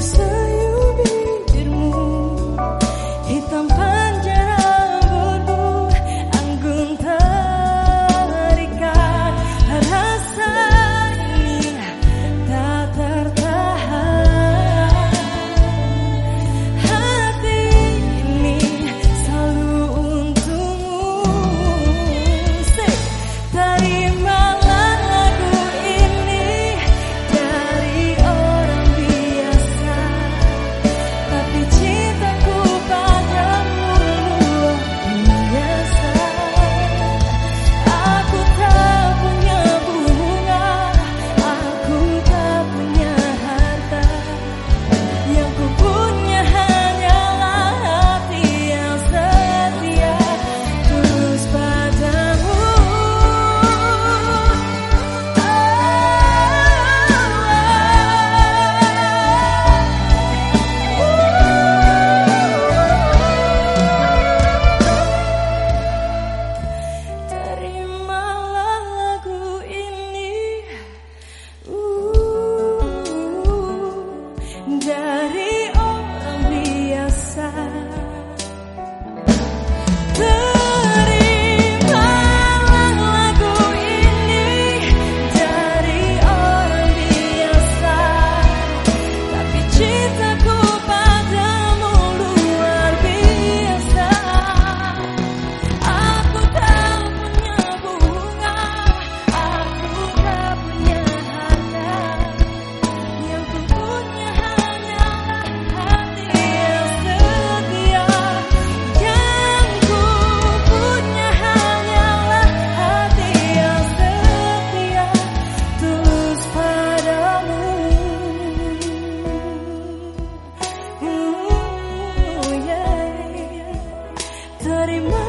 deserve dari